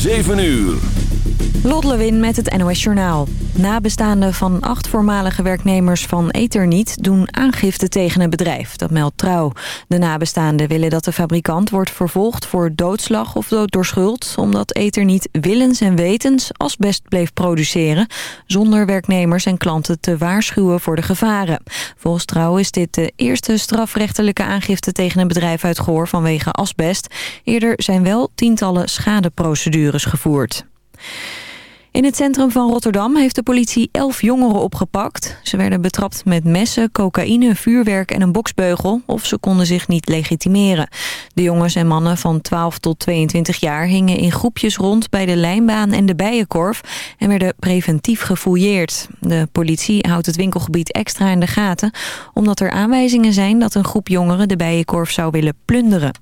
7 uur. Lot Lewin met het NOS Journaal. Nabestaanden van acht voormalige werknemers van Etherniet doen aangifte tegen een bedrijf. Dat meldt Trouw. De nabestaanden willen dat de fabrikant wordt vervolgd voor doodslag of dood door schuld... omdat Etherniet willens en wetens asbest bleef produceren... zonder werknemers en klanten te waarschuwen voor de gevaren. Volgens Trouw is dit de eerste strafrechtelijke aangifte tegen een bedrijf uit Goor vanwege asbest. Eerder zijn wel tientallen schadeprocedures gevoerd. In het centrum van Rotterdam heeft de politie elf jongeren opgepakt. Ze werden betrapt met messen, cocaïne, vuurwerk en een boksbeugel... of ze konden zich niet legitimeren. De jongens en mannen van 12 tot 22 jaar hingen in groepjes rond... bij de lijnbaan en de bijenkorf en werden preventief gefouilleerd. De politie houdt het winkelgebied extra in de gaten... omdat er aanwijzingen zijn dat een groep jongeren de bijenkorf zou willen plunderen.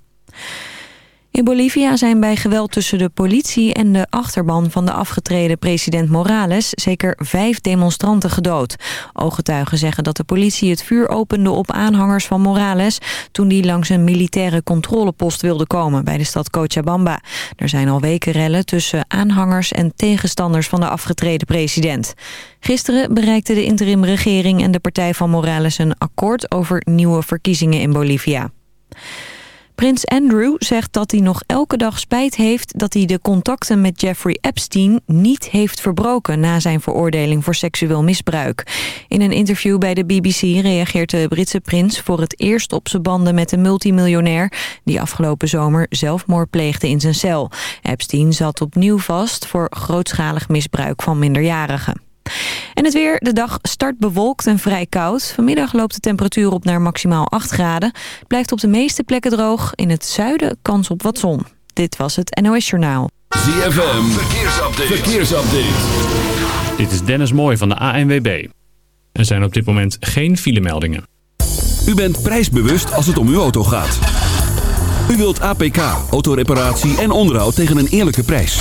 In Bolivia zijn bij geweld tussen de politie en de achterban van de afgetreden president Morales zeker vijf demonstranten gedood. Ooggetuigen zeggen dat de politie het vuur opende op aanhangers van Morales toen die langs een militaire controlepost wilde komen bij de stad Cochabamba. Er zijn al weken rellen tussen aanhangers en tegenstanders van de afgetreden president. Gisteren bereikten de interimregering en de partij van Morales een akkoord over nieuwe verkiezingen in Bolivia. Prins Andrew zegt dat hij nog elke dag spijt heeft dat hij de contacten met Jeffrey Epstein niet heeft verbroken na zijn veroordeling voor seksueel misbruik. In een interview bij de BBC reageert de Britse prins voor het eerst op zijn banden met de multimiljonair die afgelopen zomer zelfmoord pleegde in zijn cel. Epstein zat opnieuw vast voor grootschalig misbruik van minderjarigen. En het weer, de dag start bewolkt en vrij koud. Vanmiddag loopt de temperatuur op naar maximaal 8 graden. Het blijft op de meeste plekken droog. In het zuiden kans op wat zon. Dit was het NOS Journaal. ZFM, verkeersupdate. verkeersupdate. Dit is Dennis Mooij van de ANWB. Er zijn op dit moment geen filemeldingen. U bent prijsbewust als het om uw auto gaat. U wilt APK, autoreparatie en onderhoud tegen een eerlijke prijs.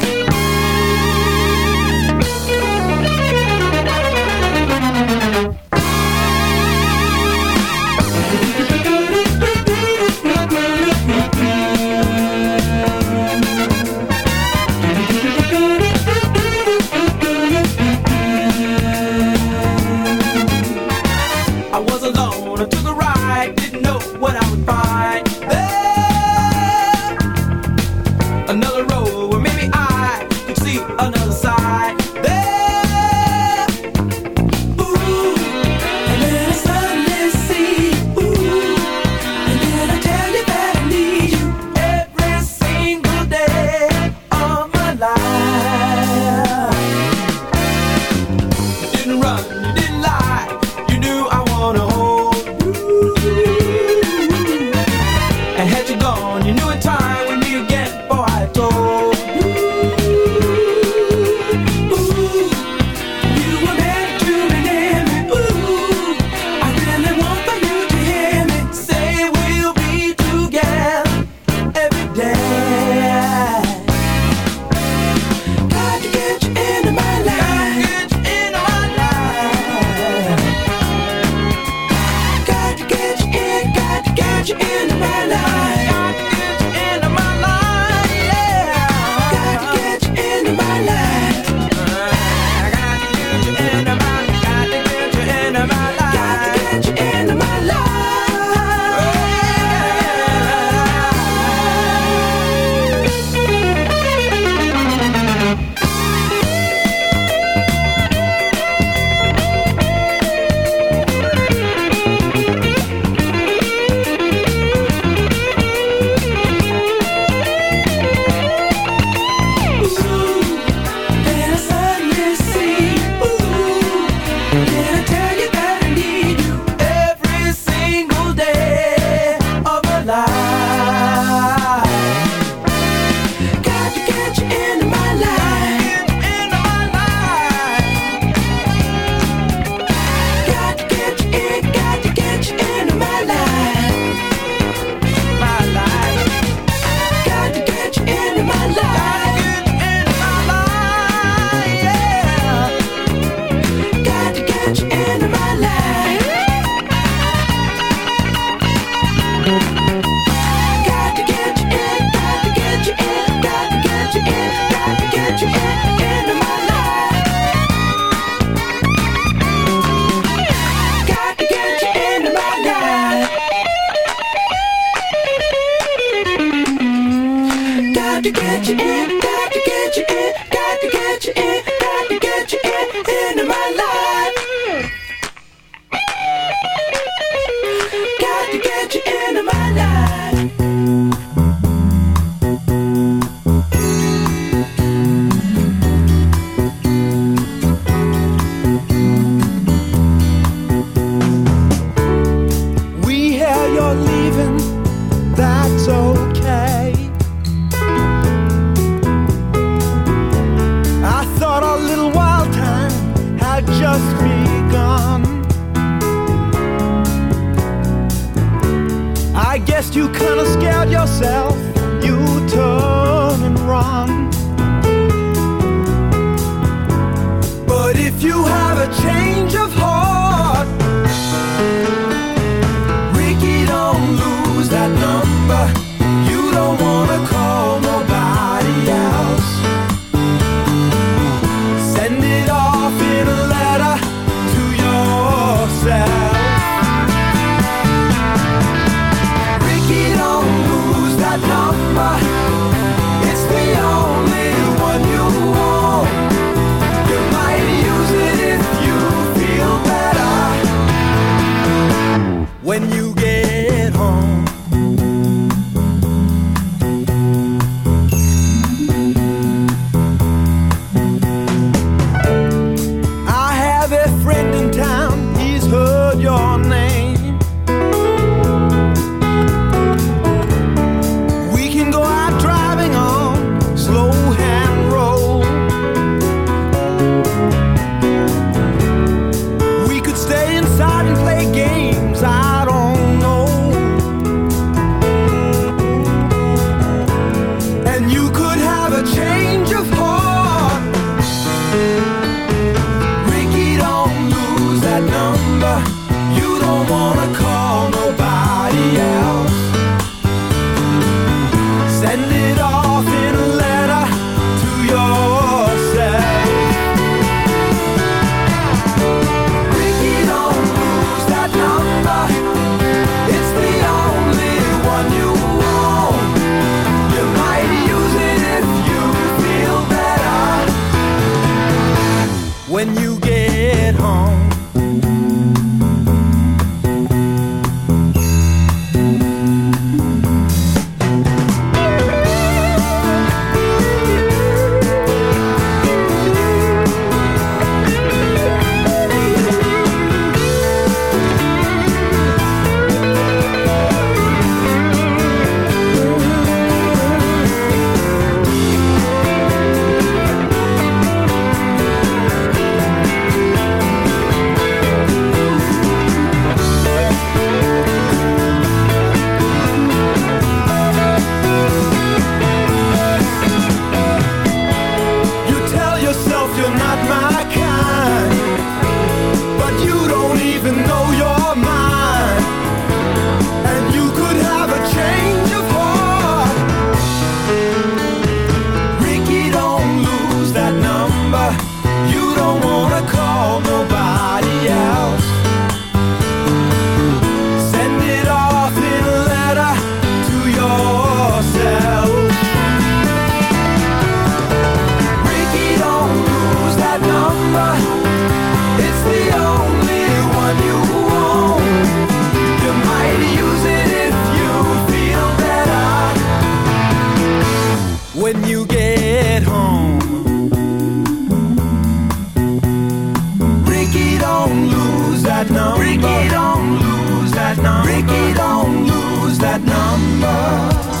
Ricky, don't lose that number. Ricky, don't lose that number.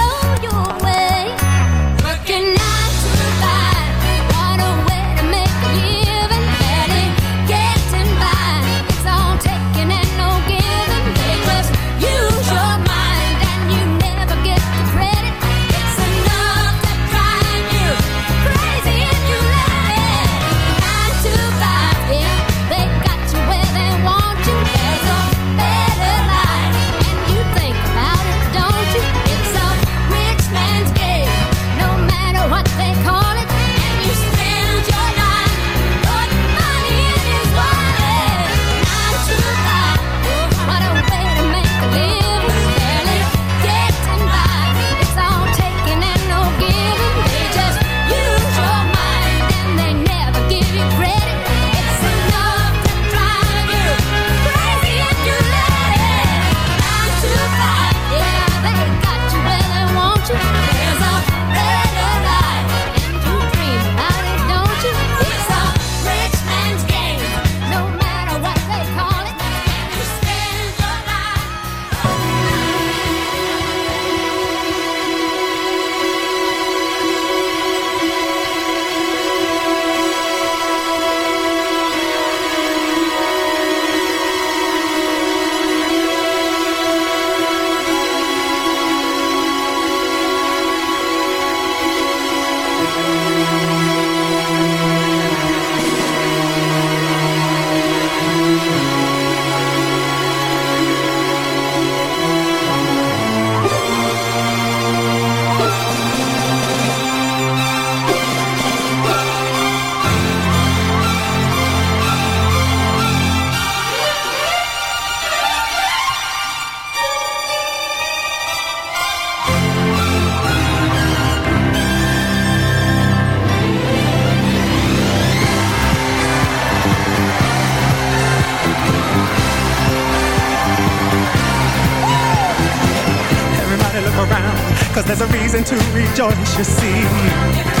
a reason to rejoice, you see.